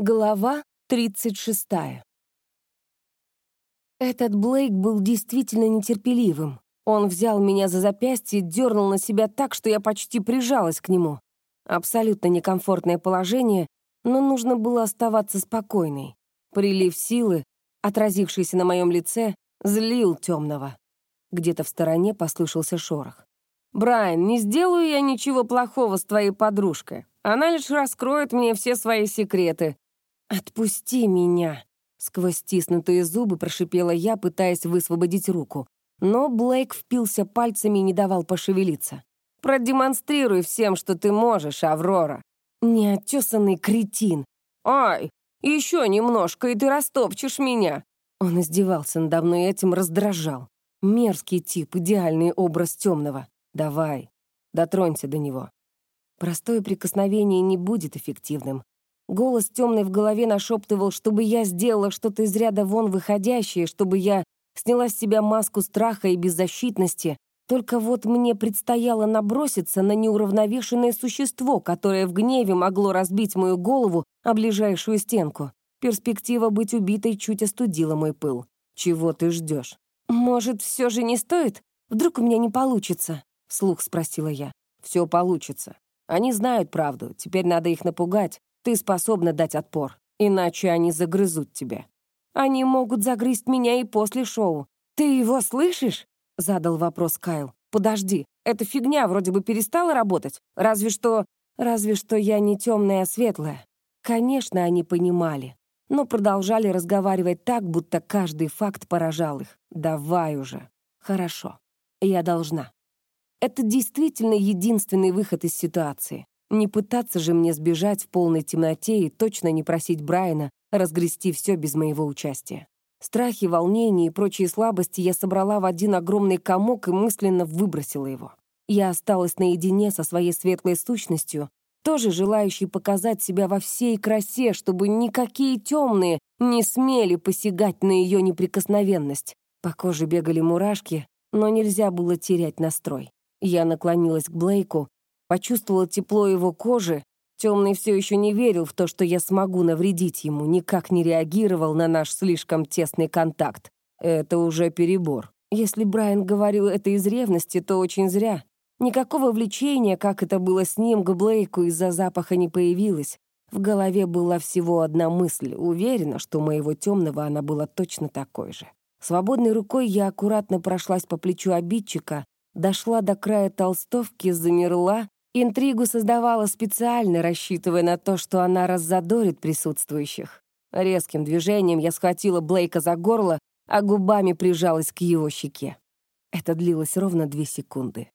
Глава 36. Этот Блейк был действительно нетерпеливым. Он взял меня за запястье дернул на себя так, что я почти прижалась к нему. Абсолютно некомфортное положение, но нужно было оставаться спокойной. Прилив силы, отразившийся на моем лице, злил темного. Где-то в стороне послышался шорох. «Брайан, не сделаю я ничего плохого с твоей подружкой. Она лишь раскроет мне все свои секреты. «Отпусти меня!» Сквозь стиснутые зубы прошипела я, пытаясь высвободить руку. Но Блейк впился пальцами и не давал пошевелиться. «Продемонстрируй всем, что ты можешь, Аврора!» «Неотесанный кретин!» «Ай, еще немножко, и ты растопчешь меня!» Он издевался надо мной и этим раздражал. Мерзкий тип, идеальный образ темного. Давай, дотронься до него. Простое прикосновение не будет эффективным. Голос темный в голове нашептывал, чтобы я сделала что-то из ряда вон выходящее, чтобы я сняла с себя маску страха и беззащитности. Только вот мне предстояло наброситься на неуравновешенное существо, которое в гневе могло разбить мою голову о ближайшую стенку. Перспектива быть убитой чуть остудила мой пыл. «Чего ты ждешь?» «Может, все же не стоит? Вдруг у меня не получится?» — вслух спросила я. «Все получится. Они знают правду, теперь надо их напугать, ты способна дать отпор, иначе они загрызут тебя. Они могут загрызть меня и после шоу. Ты его слышишь? Задал вопрос Кайл. Подожди, эта фигня вроде бы перестала работать. Разве что... Разве что я не темная, а светлая. Конечно, они понимали, но продолжали разговаривать так, будто каждый факт поражал их. Давай уже. Хорошо. Я должна. Это действительно единственный выход из ситуации. Не пытаться же мне сбежать в полной темноте и точно не просить Брайана разгрести все без моего участия. Страхи, волнения и прочие слабости я собрала в один огромный комок и мысленно выбросила его. Я осталась наедине со своей светлой сущностью, тоже желающей показать себя во всей красе, чтобы никакие темные не смели посягать на ее неприкосновенность. По коже бегали мурашки, но нельзя было терять настрой. Я наклонилась к Блейку, Почувствовала тепло его кожи. Темный все еще не верил в то, что я смогу навредить ему, никак не реагировал на наш слишком тесный контакт. Это уже перебор. Если Брайан говорил это из ревности, то очень зря. Никакого влечения, как это было с ним, к Блейку из-за запаха не появилось. В голове была всего одна мысль. Уверена, что у моего темного она была точно такой же. Свободной рукой я аккуратно прошлась по плечу обидчика, дошла до края толстовки, замерла Интригу создавала специально, рассчитывая на то, что она раззадорит присутствующих. Резким движением я схватила Блейка за горло, а губами прижалась к его щеке. Это длилось ровно две секунды.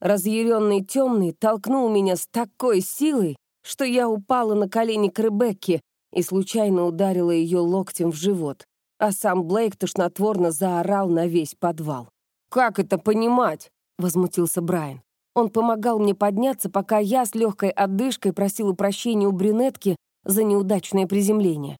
Разъяренный темный толкнул меня с такой силой, что я упала на колени к Ребекке и случайно ударила ее локтем в живот, а сам Блейк тошнотворно заорал на весь подвал. «Как это понимать?» — возмутился Брайан. Он помогал мне подняться, пока я с легкой отдышкой просила прощения у брюнетки за неудачное приземление.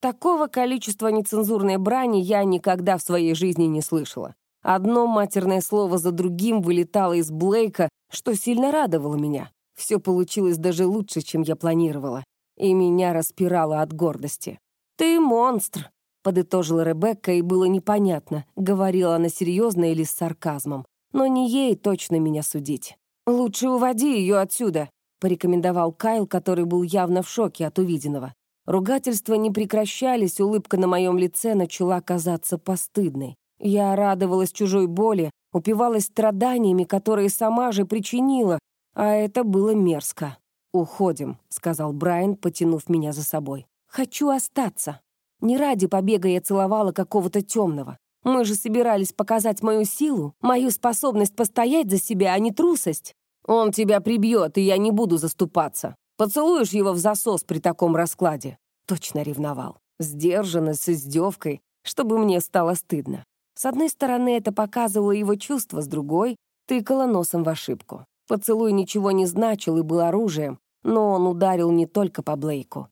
Такого количества нецензурной брани я никогда в своей жизни не слышала. Одно матерное слово за другим вылетало из Блейка, что сильно радовало меня. Все получилось даже лучше, чем я планировала. И меня распирало от гордости. «Ты монстр», — подытожила Ребекка, и было непонятно, говорила она серьезно или с сарказмом. Но не ей точно меня судить. «Лучше уводи ее отсюда», — порекомендовал Кайл, который был явно в шоке от увиденного. Ругательства не прекращались, улыбка на моем лице начала казаться постыдной. Я радовалась чужой боли, упивалась страданиями, которые сама же причинила, а это было мерзко. «Уходим», — сказал Брайан, потянув меня за собой. «Хочу остаться. Не ради побега я целовала какого-то темного. Мы же собирались показать мою силу, мою способность постоять за себя, а не трусость. Он тебя прибьет, и я не буду заступаться. Поцелуешь его в засос при таком раскладе. Точно ревновал. Сдержанно, с издевкой, чтобы мне стало стыдно. С одной стороны, это показывало его чувства, с другой — тыкало носом в ошибку. Поцелуй ничего не значил и был оружием, но он ударил не только по Блейку.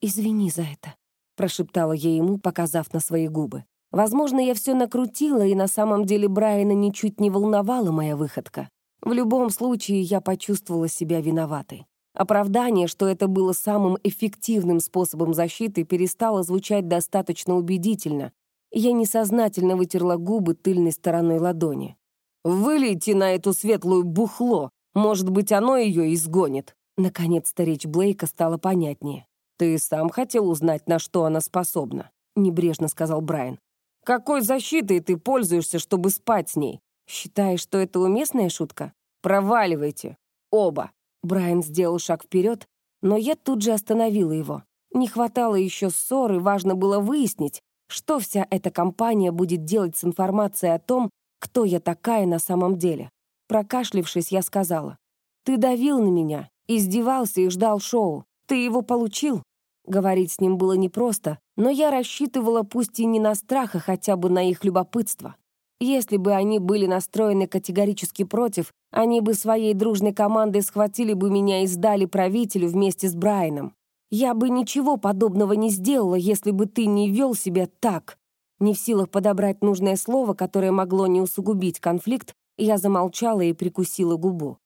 «Извини за это», — прошептала я ему, показав на свои губы. Возможно, я все накрутила, и на самом деле Брайана ничуть не волновала моя выходка. В любом случае, я почувствовала себя виноватой. Оправдание, что это было самым эффективным способом защиты, перестало звучать достаточно убедительно. Я несознательно вытерла губы тыльной стороной ладони. «Вылейте на эту светлую бухло! Может быть, оно ее изгонит!» Наконец-то речь Блейка стала понятнее. «Ты сам хотел узнать, на что она способна», — небрежно сказал Брайан. «Какой защитой ты пользуешься, чтобы спать с ней? Считаешь, что это уместная шутка? Проваливайте. Оба!» Брайан сделал шаг вперед, но я тут же остановила его. Не хватало еще ссоры, важно было выяснить, что вся эта компания будет делать с информацией о том, кто я такая на самом деле. Прокашлившись, я сказала, «Ты давил на меня, издевался и ждал шоу. Ты его получил?» Говорить с ним было непросто, но я рассчитывала пусть и не на страх, а хотя бы на их любопытство. Если бы они были настроены категорически против, они бы своей дружной командой схватили бы меня и сдали правителю вместе с Брайаном. Я бы ничего подобного не сделала, если бы ты не вел себя так. Не в силах подобрать нужное слово, которое могло не усугубить конфликт, я замолчала и прикусила губу.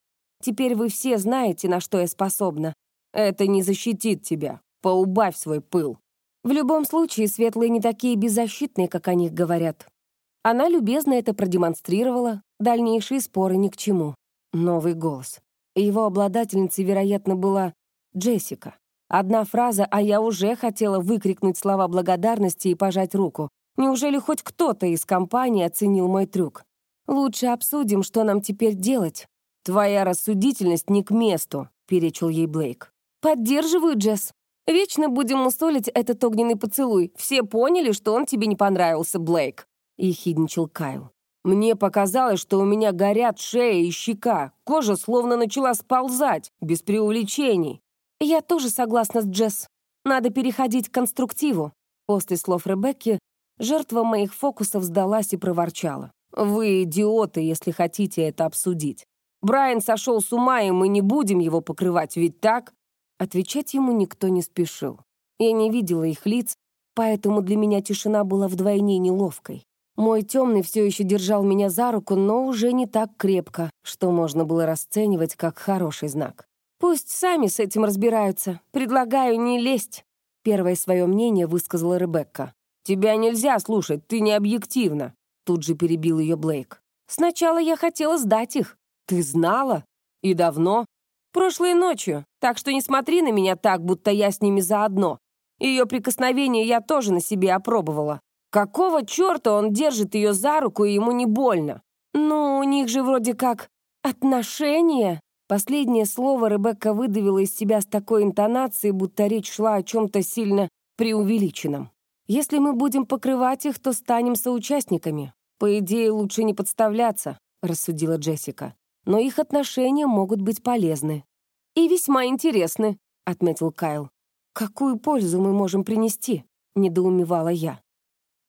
Теперь вы все знаете, на что я способна. Это не защитит тебя. Поубавь свой пыл. В любом случае, светлые не такие беззащитные, как о них говорят. Она любезно это продемонстрировала, дальнейшие споры ни к чему. Новый голос. Его обладательницей, вероятно, была Джессика. Одна фраза, а я уже хотела выкрикнуть слова благодарности и пожать руку. Неужели хоть кто-то из компании оценил мой трюк? Лучше обсудим, что нам теперь делать. Твоя рассудительность не к месту, перечил ей Блейк. Поддерживаю, Джесс. Вечно будем усолить этот огненный поцелуй. Все поняли, что он тебе не понравился, Блейк. — ехидничал Кайл. «Мне показалось, что у меня горят шея и щека. Кожа словно начала сползать, без преувеличений». «Я тоже согласна с Джесс. Надо переходить к конструктиву». После слов Ребекки жертва моих фокусов сдалась и проворчала. «Вы идиоты, если хотите это обсудить. Брайан сошел с ума, и мы не будем его покрывать, ведь так?» Отвечать ему никто не спешил. Я не видела их лиц, поэтому для меня тишина была вдвойне неловкой. Мой темный все еще держал меня за руку, но уже не так крепко, что можно было расценивать как хороший знак. «Пусть сами с этим разбираются. Предлагаю не лезть», — первое свое мнение высказала Ребекка. «Тебя нельзя слушать, ты не объективна», — тут же перебил ее Блейк. «Сначала я хотела сдать их». «Ты знала? И давно?» «Прошлой ночью, так что не смотри на меня так, будто я с ними заодно. Ее прикосновение я тоже на себе опробовала. Какого черта он держит ее за руку, и ему не больно? Ну, у них же вроде как отношения. Последнее слово Ребекка выдавила из себя с такой интонацией, будто речь шла о чем-то сильно преувеличенном. Если мы будем покрывать их, то станем соучастниками. По идее, лучше не подставляться, рассудила Джессика. Но их отношения могут быть полезны. И весьма интересны, отметил Кайл. Какую пользу мы можем принести? недоумевала я.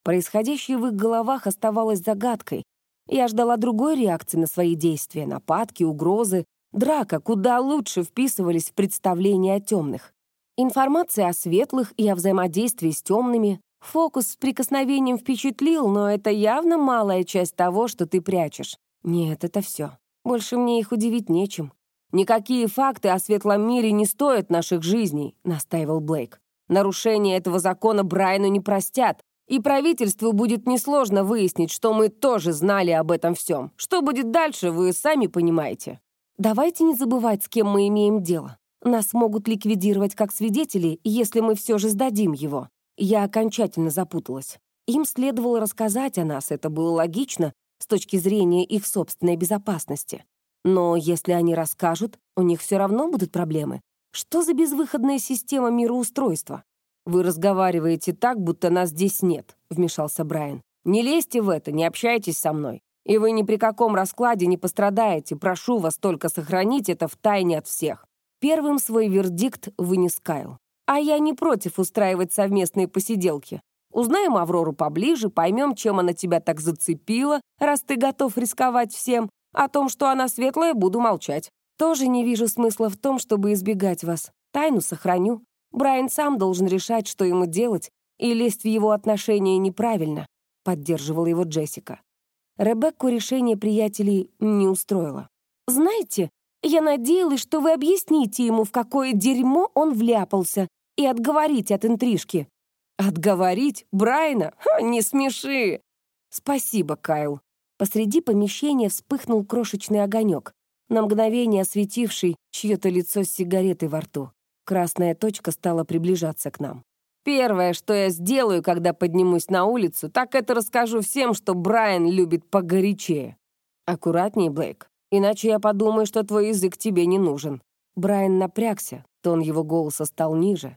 Происходящее в их головах оставалось загадкой. Я ждала другой реакции на свои действия, нападки, угрозы. Драка куда лучше вписывались в представление о темных. Информация о светлых и о взаимодействии с темными. Фокус с прикосновением впечатлил, но это явно малая часть того, что ты прячешь. Нет, это все. Больше мне их удивить нечем. «Никакие факты о светлом мире не стоят наших жизней», — настаивал Блейк. «Нарушение этого закона Брайану не простят, и правительству будет несложно выяснить, что мы тоже знали об этом всем. Что будет дальше, вы сами понимаете. Давайте не забывать, с кем мы имеем дело. Нас могут ликвидировать как свидетелей, если мы все же сдадим его. Я окончательно запуталась. Им следовало рассказать о нас, это было логично с точки зрения их собственной безопасности. Но если они расскажут, у них все равно будут проблемы. Что за безвыходная система мироустройства? «Вы разговариваете так, будто нас здесь нет», — вмешался Брайан. «Не лезьте в это, не общайтесь со мной. И вы ни при каком раскладе не пострадаете. Прошу вас только сохранить это в тайне от всех». Первым свой вердикт вынес Кайл. «А я не против устраивать совместные посиделки. Узнаем Аврору поближе, поймем, чем она тебя так зацепила, раз ты готов рисковать всем. О том, что она светлая, буду молчать. Тоже не вижу смысла в том, чтобы избегать вас. Тайну сохраню. Брайан сам должен решать, что ему делать, и лезть в его отношения неправильно», — поддерживала его Джессика. Ребекку решение приятелей не устроило. «Знаете, Я надеялась, что вы объясните ему, в какое дерьмо он вляпался, и отговорите от интрижки». «Отговорить? Брайна? Ха, не смеши!» «Спасибо, Кайл». Посреди помещения вспыхнул крошечный огонек, на мгновение осветивший чье-то лицо с сигаретой во рту. Красная точка стала приближаться к нам. Первое, что я сделаю, когда поднимусь на улицу, так это расскажу всем, что Брайан любит погорячее. Аккуратнее, Блейк, иначе я подумаю, что твой язык тебе не нужен. Брайан напрягся, тон его голоса стал ниже.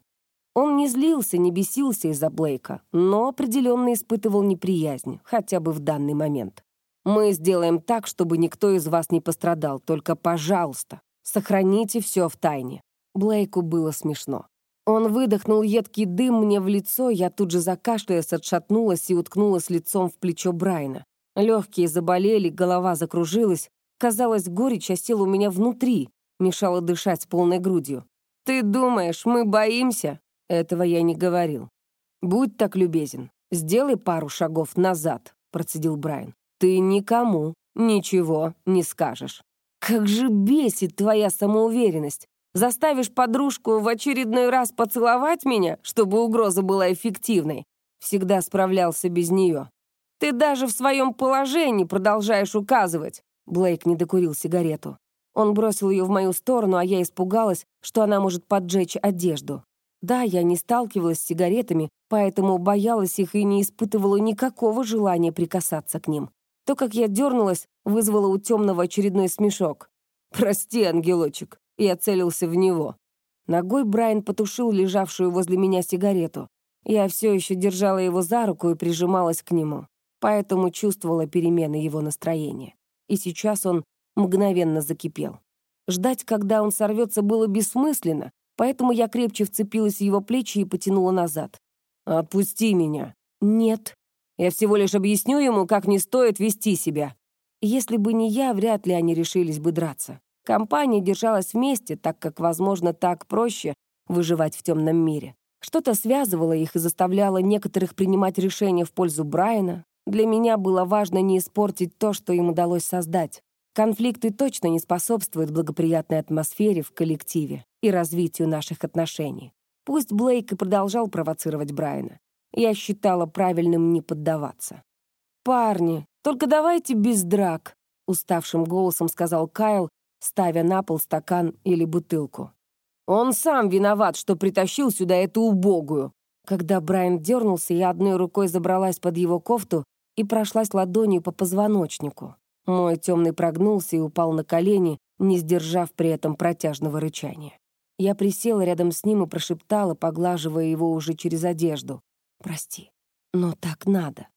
Он не злился, не бесился из-за Блейка, но определенно испытывал неприязнь, хотя бы в данный момент. Мы сделаем так, чтобы никто из вас не пострадал, только, пожалуйста, сохраните все в тайне. Блейку было смешно. Он выдохнул едкий дым мне в лицо, я тут же закашлялась, отшатнулась и уткнулась лицом в плечо Брайна. Легкие заболели, голова закружилась. Казалось, горечь осела у меня внутри, мешала дышать полной грудью. «Ты думаешь, мы боимся?» Этого я не говорил. «Будь так любезен, сделай пару шагов назад», — процедил Брайан. «Ты никому ничего не скажешь». «Как же бесит твоя самоуверенность! Заставишь подружку в очередной раз поцеловать меня, чтобы угроза была эффективной. Всегда справлялся без нее. Ты даже в своем положении продолжаешь указывать. Блейк не докурил сигарету. Он бросил ее в мою сторону, а я испугалась, что она может поджечь одежду. Да, я не сталкивалась с сигаретами, поэтому боялась их и не испытывала никакого желания прикасаться к ним. То, как я дернулась, вызвало у темного очередной смешок. «Прости, ангелочек, я целился в него. Ногой Брайан потушил лежавшую возле меня сигарету. Я все еще держала его за руку и прижималась к нему, поэтому чувствовала перемены его настроения. И сейчас он мгновенно закипел. Ждать, когда он сорвется, было бессмысленно, поэтому я крепче вцепилась в его плечи и потянула назад. «Отпусти меня». «Нет». «Я всего лишь объясню ему, как не стоит вести себя». Если бы не я, вряд ли они решились бы драться. Компания держалась вместе, так как, возможно, так проще выживать в темном мире. Что-то связывало их и заставляло некоторых принимать решения в пользу Брайана. Для меня было важно не испортить то, что им удалось создать. Конфликты точно не способствуют благоприятной атмосфере в коллективе и развитию наших отношений. Пусть Блейк и продолжал провоцировать Брайана. Я считала правильным не поддаваться. «Парни, только давайте без драк», — уставшим голосом сказал Кайл, ставя на пол стакан или бутылку. «Он сам виноват, что притащил сюда эту убогую!» Когда Брайан дернулся, я одной рукой забралась под его кофту и прошлась ладонью по позвоночнику. Мой темный прогнулся и упал на колени, не сдержав при этом протяжного рычания. Я присела рядом с ним и прошептала, поглаживая его уже через одежду. «Прости, но так надо».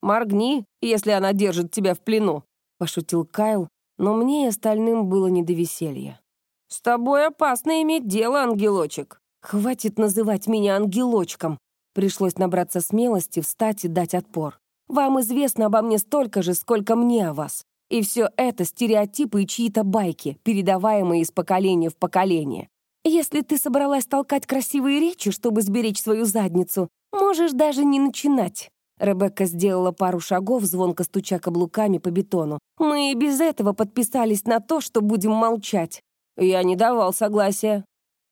«Моргни, если она держит тебя в плену», — пошутил Кайл, но мне и остальным было не до веселья. «С тобой опасно иметь дело, ангелочек». «Хватит называть меня ангелочком». Пришлось набраться смелости, встать и дать отпор. «Вам известно обо мне столько же, сколько мне о вас. И все это стереотипы и чьи-то байки, передаваемые из поколения в поколение. Если ты собралась толкать красивые речи, чтобы сберечь свою задницу, можешь даже не начинать. Ребекка сделала пару шагов, звонко стуча каблуками по бетону. «Мы и без этого подписались на то, что будем молчать». «Я не давал согласия».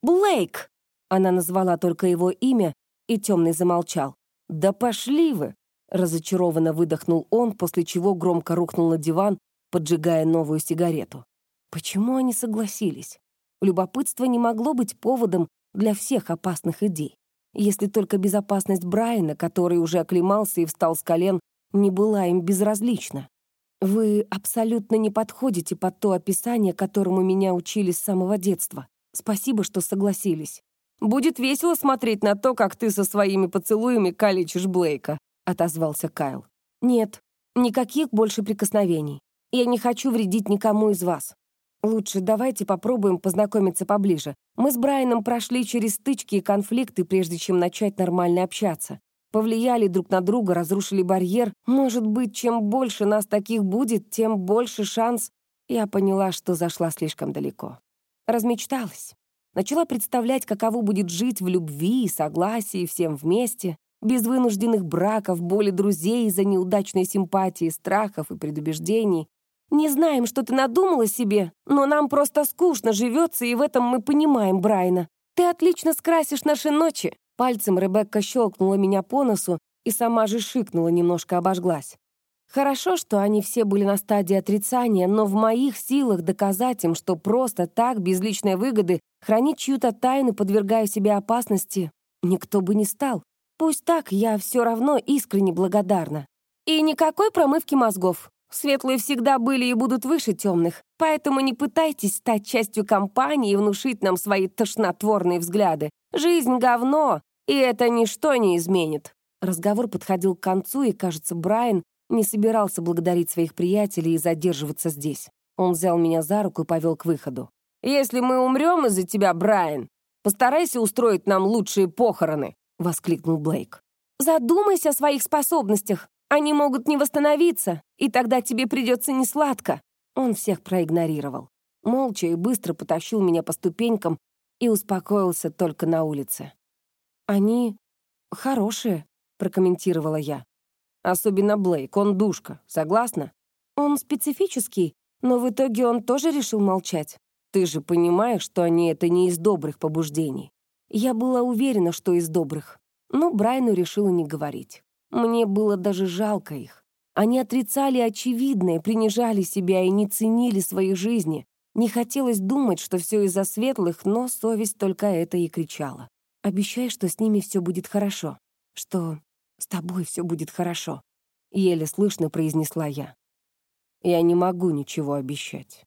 «Блейк!» Она назвала только его имя, и темный замолчал. «Да пошли вы!» Разочарованно выдохнул он, после чего громко рухнул на диван, поджигая новую сигарету. Почему они согласились? Любопытство не могло быть поводом для всех опасных идей если только безопасность Брайана, который уже оклемался и встал с колен, не была им безразлична. Вы абсолютно не подходите под то описание, которому меня учили с самого детства. Спасибо, что согласились. Будет весело смотреть на то, как ты со своими поцелуями калечишь Блейка», — отозвался Кайл. «Нет, никаких больше прикосновений. Я не хочу вредить никому из вас. Лучше давайте попробуем познакомиться поближе. Мы с Брайаном прошли через стычки и конфликты, прежде чем начать нормально общаться. Повлияли друг на друга, разрушили барьер. Может быть, чем больше нас таких будет, тем больше шанс. Я поняла, что зашла слишком далеко. Размечталась. Начала представлять, каково будет жить в любви и согласии всем вместе, без вынужденных браков, боли друзей из-за неудачной симпатии, страхов и предубеждений. Не знаем, что ты надумала себе, но нам просто скучно живется, и в этом мы понимаем Брайна. Ты отлично скрасишь наши ночи». Пальцем Ребекка щелкнула меня по носу и сама же шикнула, немножко обожглась. Хорошо, что они все были на стадии отрицания, но в моих силах доказать им, что просто так, без личной выгоды, хранить чью-то тайну, подвергая себе опасности, никто бы не стал. Пусть так, я все равно искренне благодарна. И никакой промывки мозгов. Светлые всегда были и будут выше темных, поэтому не пытайтесь стать частью компании и внушить нам свои тошнотворные взгляды. Жизнь — говно, и это ничто не изменит. Разговор подходил к концу, и, кажется, Брайан не собирался благодарить своих приятелей и задерживаться здесь. Он взял меня за руку и повел к выходу. «Если мы умрем из-за тебя, Брайан, постарайся устроить нам лучшие похороны», — воскликнул Блейк. «Задумайся о своих способностях. Они могут не восстановиться, и тогда тебе придется несладко». Он всех проигнорировал. Молча и быстро потащил меня по ступенькам и успокоился только на улице. «Они хорошие», — прокомментировала я. Особенно Блейк, он душка, согласна? Он специфический, но в итоге он тоже решил молчать. Ты же понимаешь, что они это не из добрых побуждений. Я была уверена, что из добрых. Но Брайну решила не говорить. Мне было даже жалко их. Они отрицали очевидное, принижали себя и не ценили своей жизни. Не хотелось думать, что все из-за светлых, но совесть только это и кричала. «Обещай, что с ними все будет хорошо. Что «С тобой все будет хорошо», — еле слышно произнесла я. «Я не могу ничего обещать».